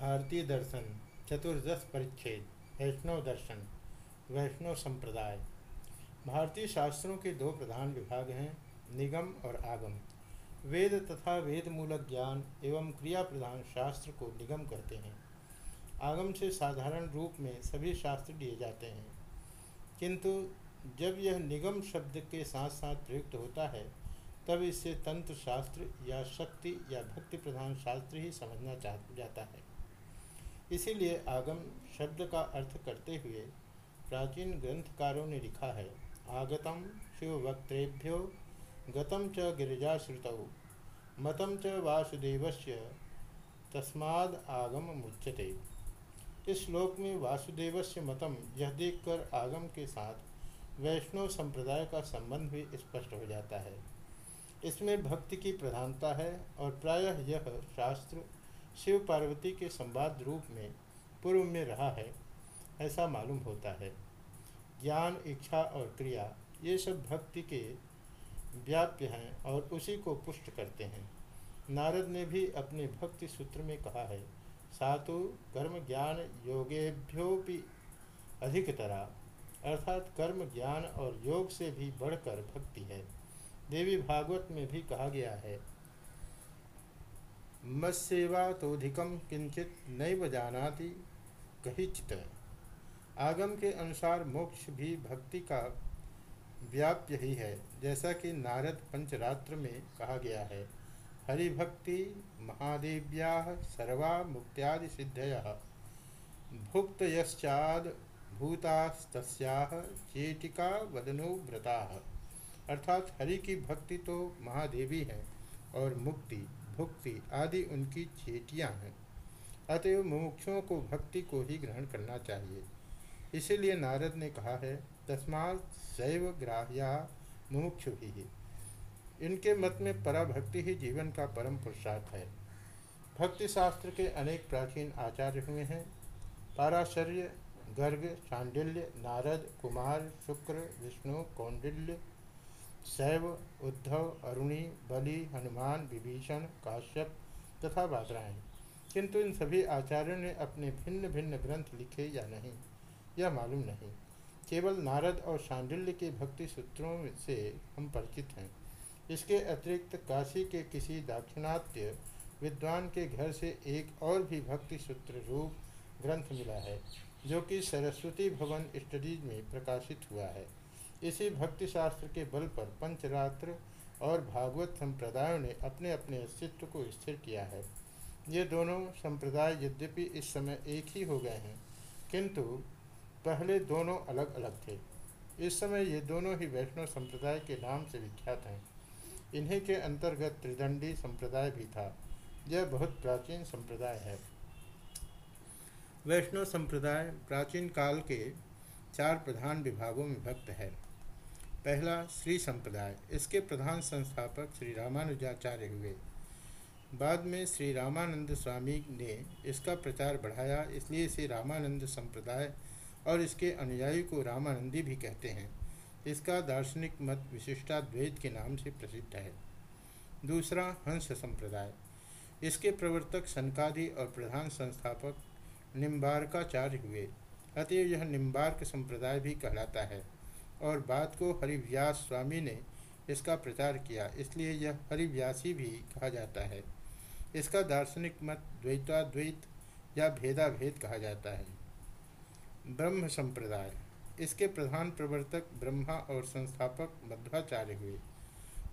भारतीय दर्शन, चतुर्दश परिच्छेद, वैष्णव दर्शन, वैष्णव संप्रदाय। भारतीय शास्त्रों के दो प्रधान विभाग हैं, निगम और आगम। वेद तथा वेद मूलक ज्ञान एवं क्रिया प्रधान शास्त्र को निगम करते हैं। आगम से साधारण रूप में सभी शास्त्र लिए जाते हैं। किंतु, जब यह निगम शब्द के साथ साथ प्रयुक्त होता है, तब इससे तंत्र शास्त्र या शक्ति या भक्ति प्रधान शास्त्र ही समझना चाह, जाता है। इसीलिए आगम शब्द का अर्थ करते हुए प्राचीन ग्रंथकारों ने लिखा है, आगतम शिववक्त्रेभ्यो गतम च गिरिजाश्रुत मतम च वासुदेवस्य, तस्माद आगम मुच्यते। इस श्लोक में वासुदेवस्य मतम यह देखकर आगम के साथ वैष्णव संप्रदाय का संबंध भी स्पष्ट हो जाता है। इसमें भक्ति की प्रधानता है और प्रायः यह शास्त्र शिव पार्वती के संवाद रूप में पूर्व में रहा है, ऐसा मालूम होता है। ज्ञान, इच्छा और क्रिया, ये सब भक्ति के व्याप्य हैं और उसी को पुष्ट करते हैं। नारद ने भी अपने भक्ति सूत्र में कहा है, सातु कर्म ज्ञान योगेभ्योपि अधिकतरा, अर्थात कर्म ज्ञान और योग से भी बढ़कर भक्ति है। देवी भागवत में भी कहा गया है मत्सेवा तोधिकम किंचित नैव जानाति, कहिचित। आगम के अनुसार मोक्ष भी भक्ति का व्याप्य ही है, जैसा कि नारद पंचरात्र में कहा गया है। हरिभक्ति महादेव्या सर्वा मुक्त्यादि सिद्धय। भुक्त यश्चाद भूतास्तस्या चेटिका वदनो व्रता। अर्थात हरि की भक्ति तो महादेवी है और मुक्ति भुक्ति आदि उनकी चेटियाँ हैं। अतएव मुमुक्षुओं को भक्ति को ही ग्रहण करना चाहिए। इसीलिए नारद ने कहा है, तस्मात शैव ग्राह्या मुमुक्षु ही इनके मत में पराभक्ति ही जीवन का परम पुरुषार्थ है। भक्ति शास्त्र के अनेक प्राचीन आचार्य हुए हैं। पाराशर्य, गर्ग चांडिल्य नारद, कुमार, शुक्र, विष्णु, कौंडिल्य शैव, उद्धव, अरुणी, बलि, हनुमान, विभीषण, काश्यप तथा बादरायण किंतु इन सभी आचार्यों ने अपने भिन्न भिन्न ग्रंथ लिखे या नहीं, यह मालूम नहीं। केवल नारद और शांडिल्य के भक्ति सूत्रों से हम परिचित हैं। इसके अतिरिक्त काशी के किसी दाक्षिणात्य विद्वान के घर से एक और भी भक्ति सूत्र रूप ग्रंथ मिला है, जो कि सरस्वती भवन स्टडीज़ में प्रकाशित हुआ है। इसी भक्ति शास्त्र के बल पर पंचरात्र और भागवत संप्रदायों ने अपने अपने अस्तित्व को स्थिर किया है। ये दोनों संप्रदाय यद्यपि इस समय एक ही हो गए हैं, किंतु पहले दोनों अलग अलग थे। इस समय ये दोनों ही वैष्णव संप्रदाय के नाम से विख्यात हैं। इन्हीं के अंतर्गत त्रिदंडी संप्रदाय भी था। यह बहुत प्राचीन संप्रदाय है। वैष्णव संप्रदाय प्राचीन काल के चार प्रधान विभागों में भक्त है। पहला श्री संप्रदाय, इसके प्रधान संस्थापक श्री रामानुजाचार्य हुए। बाद में श्री रामानंद स्वामी ने इसका प्रचार बढ़ाया, इसलिए इसे रामानंद संप्रदाय और इसके अनुयायी को रामानंदी भी कहते हैं। इसका दार्शनिक मत विशिष्टाद्वैत के नाम से प्रसिद्ध है। दूसरा, हंस संप्रदाय, इसके प्रवर्तक सनकादि और प्रधान संस्थापक निम्बारकाचार्य हुए। अतएव यह निम्बार्क संप्रदाय भी कहलाता है। और बात को हरिव्यास स्वामी ने इसका प्रचार किया। इसलिए यह हरिव्यासी भी कहा जाता है। इसका दार्शनिक मत द्वैताद्वैत या भेदाभेद कहा जाता है। ब्रह्म संप्रदाय। इसके प्रधान प्रवर्तक ब्रह्मा और संस्थापक मध्वाचार्य हुए।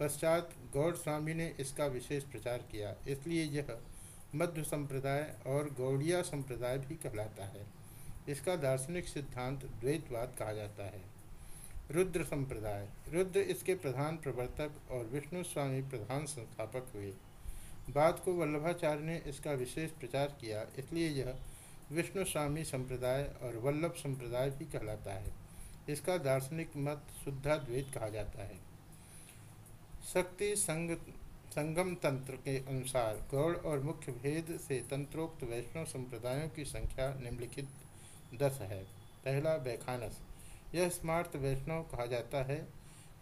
पश्चात गौड़ स्वामी ने इसका विशेष प्रचार किया। इसलिए यह मध्य संप्रदाय और गौड़िया संप्रदाय भी कहलाता है। इसका दार्शनिक सिद्धांत द्वैतवाद कहा जाता है। रुद्र संप्रदाय। रुद्र इसके प्रधान प्रवर्तक और विष्णु स्वामी प्रधान संस्थापक हुए। बाद को वल्लभाचार्य ने इसका विशेष प्रचार किया, इसलिए यह विष्णु स्वामी संप्रदाय और वल्लभ संप्रदाय भी कहलाता है। इसका दार्शनिक मत शुद्धाद्वैत कहा जाता है। शक्ति संग, संगम तंत्र के अनुसार गौड़ और मुख्य भेद से तंत्रोक्त वैष्णव संप्रदायों की संख्या निम्नलिखित दस है। पहला वैखानस यह स्मार्त वैष्णव कहा जाता है।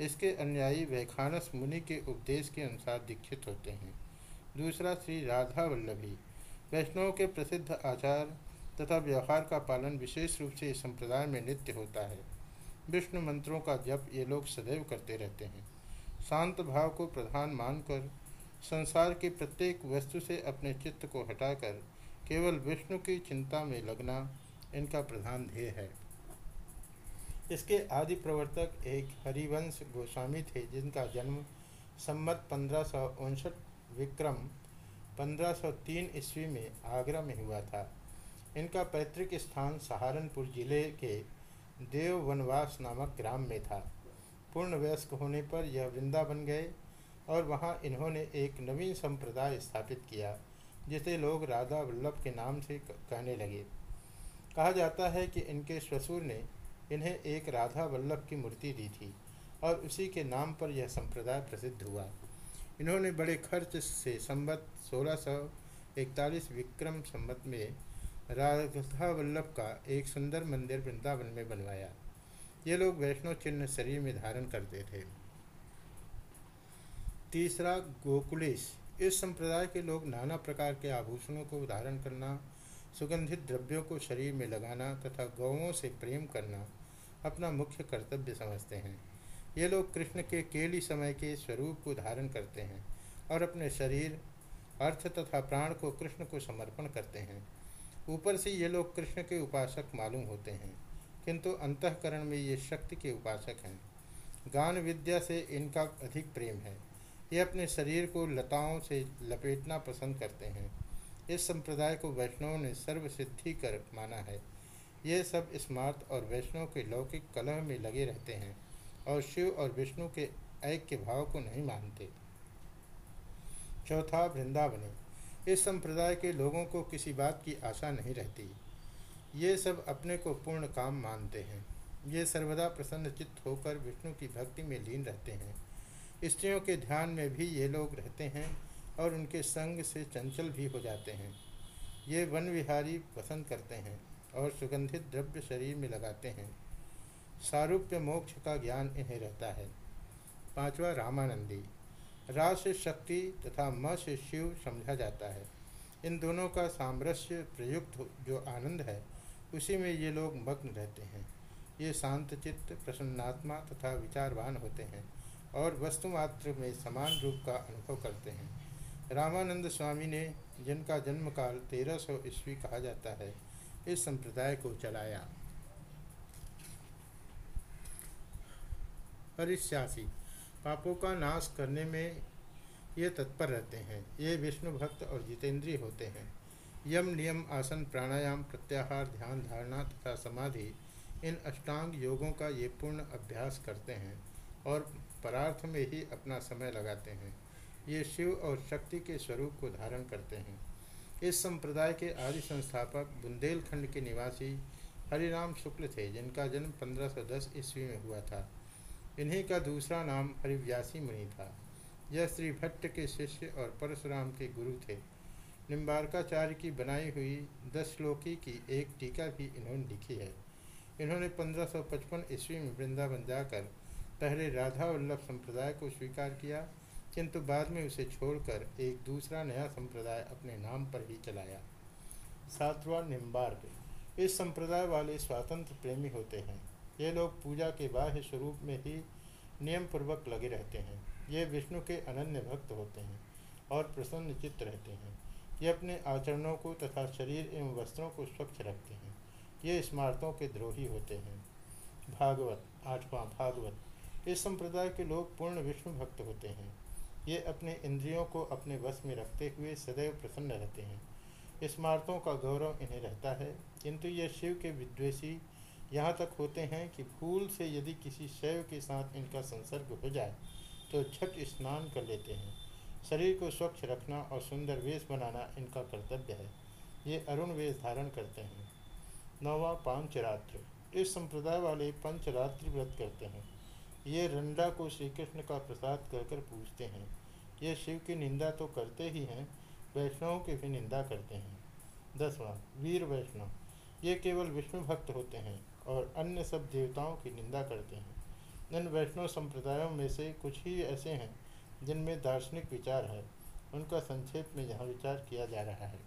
इसके अनुयायी वैखानस मुनि के उपदेश के अनुसार दीक्षित होते हैं। दूसरा श्री राधा वल्लभी, वैष्णव के प्रसिद्ध आचार तथा व्यवहार का पालन विशेष रूप से इस संप्रदाय में नित्य होता है। विष्णु मंत्रों का जप ये लोग सदैव करते रहते हैं। शांत भाव को प्रधान मानकर, संसार की प्रत्येक वस्तु से अपने चित्त को हटाकर, केवल विष्णु की चिंता में लगना इनका प्रधान ध्येय है। इसके आदि प्रवर्तक एक हरिवंश गोस्वामी थे, जिनका जन्म सम्मत पंद्रह विक्रम 1503 ईस्वी में आगरा में हुआ था। इनका पैतृक स्थान सहारनपुर ज़िले के देव वनवास नामक ग्राम में था। पूर्ण वयस्क होने पर यह वृंदावन गए और वहाँ इन्होंने एक नवीन संप्रदाय स्थापित किया, जिसे लोग राधा वल्लभ के नाम से कहने लगे। कहा जाता है कि इनके ससुर ने इन्हें एक राधा वल्लभ की मूर्ति दी थी और उसी के नाम पर यह संप्रदाय प्रसिद्ध हुआ। इन्होंने बड़े खर्च से संबत सोलह सौ इकतालीस विक्रम संबत में राधा वल्लभ का एक सुंदर मंदिर वृंदावन में बनवाया। ये लोग वैष्णव चिन्ह शरीर में धारण करते थे। तीसरा गोकुलेश। इस संप्रदाय के लोग नाना प्रकार के आभूषणों को धारण करना सुगंधित द्रव्यों को शरीर में लगाना तथा गौवों से प्रेम करना अपना मुख्य कर्तव्य समझते हैं। ये लोग कृष्ण के केली समय के स्वरूप को धारण करते हैं और अपने शरीर, अर्थ तथा प्राण को कृष्ण को समर्पण करते हैं। ऊपर से ये लोग कृष्ण के उपासक मालूम होते हैं, किंतु अंतकरण में ये शक्ति के उपासक हैं। गान विद्या से इनका अधिक प्रेम है। ये अपने शरीर को लताओं से लपेटना पसंद करते हैं। इस संप्रदाय को वैष्णव ने सर्वसिद्धि कर माना है। ये सब स्मार्त और वैष्णव के लौकिक कलह में लगे रहते हैं और शिव और विष्णु के ऐक्य भाव को नहीं मानते। चौथा वृंदावनी। इस संप्रदाय के लोगों को किसी बात की आशा नहीं रहती। ये सब अपने को पूर्ण काम मानते हैं। ये सर्वदा प्रसन्न चित्त होकर विष्णु की भक्ति में लीन रहते हैं। स्त्रियों के ध्यान में भी ये लोग रहते हैं और उनके संग से चंचल भी हो जाते हैं। ये वन विहारी पसंद करते हैं और सुगंधित द्रव्य शरीर में लगाते हैं। सारूप्य मोक्ष का ज्ञान इन्हें रहता है। पांचवा रामानंदी। रा से शक्ति तथा म से शिव समझा जाता है। इन दोनों का सामरस्य प्रयुक्त जो आनंद है, उसी में ये लोग मग्न रहते हैं। ये शांत चित्त, प्रसन्नात्मा तथा विचारवान होते हैं और वस्तुमात्र में समान रूप का अनुभव करते हैं। रामानंद स्वामी ने जिनका जन्मकाल तेरह सौ ईस्वी कहा जाता है, इस संप्रदाय को चलाया। परिश्यासी पापों का नाश करने में ये तत्पर रहते हैं। ये विष्णु भक्त और जितेंद्रीय होते हैं। यम नियम आसन प्राणायाम प्रत्याहार ध्यान धारणा तथा समाधि, इन अष्टांग योगों का ये पूर्ण अभ्यास करते हैं और परार्थ में ही अपना समय लगाते हैं। ये शिव और शक्ति के स्वरूप को धारण करते हैं। इस संप्रदाय के आदि संस्थापक बुंदेलखंड के निवासी हरिराम शुक्ल थे, जिनका जन्म 1510 ईस्वी में हुआ था। इन्हीं का दूसरा नाम हरिव्यासी मुनि था। यह श्री भट्ट के शिष्य और परशुराम के गुरु थे। निम्बारकाचार्य की बनाई हुई दस श्लोकी की एक टीका भी इन्होंने लिखी है। इन्होंने 1555 ईस्वी में वृंदावन जाकर पहले राधा वल्लभ संप्रदाय को स्वीकार किया किंतु बाद में उसे छोड़कर एक दूसरा नया संप्रदाय अपने नाम पर ही चलाया। सातवां निम्बार्क इस संप्रदाय वाले स्वातंत्र प्रेमी होते हैं। ये लोग पूजा के बाह्य स्वरूप में ही नियम पूर्वक लगे रहते हैं। ये विष्णु के अनन्य भक्त होते हैं और प्रसन्न चित्त रहते हैं। ये अपने आचरणों को तथा शरीर एवं वस्त्रों को स्वच्छ रखते हैं। ये स्मारतों के द्रोही होते हैं। भागवत, आठवां भागवत। इस संप्रदाय के लोग पूर्ण विष्णु भक्त होते हैं। ये अपने इंद्रियों को अपने वश में रखते हुए सदैव प्रसन्न रहते हैं। स्मारतों का गौरव इन्हें रहता है, किंतु ये शिव के विद्वेषी यहाँ तक होते हैं कि भूल से यदि किसी शैव के साथ इनका संसर्ग हो जाए तो छठ स्नान कर लेते हैं। शरीर को स्वच्छ रखना और सुंदर वेश बनाना इनका कर्तव्य है। ये अरुण वेश धारण करते हैं। नौवा पांचरात्र। इस संप्रदाय वाले पंचरात्रि व्रत करते हैं। ये रंडा को श्री कृष्ण का प्रसाद कर कर पूछते हैं। ये शिव की निंदा तो करते ही हैं, वैष्णवों की भी निंदा करते हैं। दसवां, वीर वैष्णव। ये केवल विष्णु भक्त होते हैं और अन्य सब देवताओं की निंदा करते हैं। इन वैष्णव संप्रदायों में से कुछ ही ऐसे हैं जिनमें दार्शनिक विचार है। उनका संक्षेप में यहाँ विचार किया जा रहा है।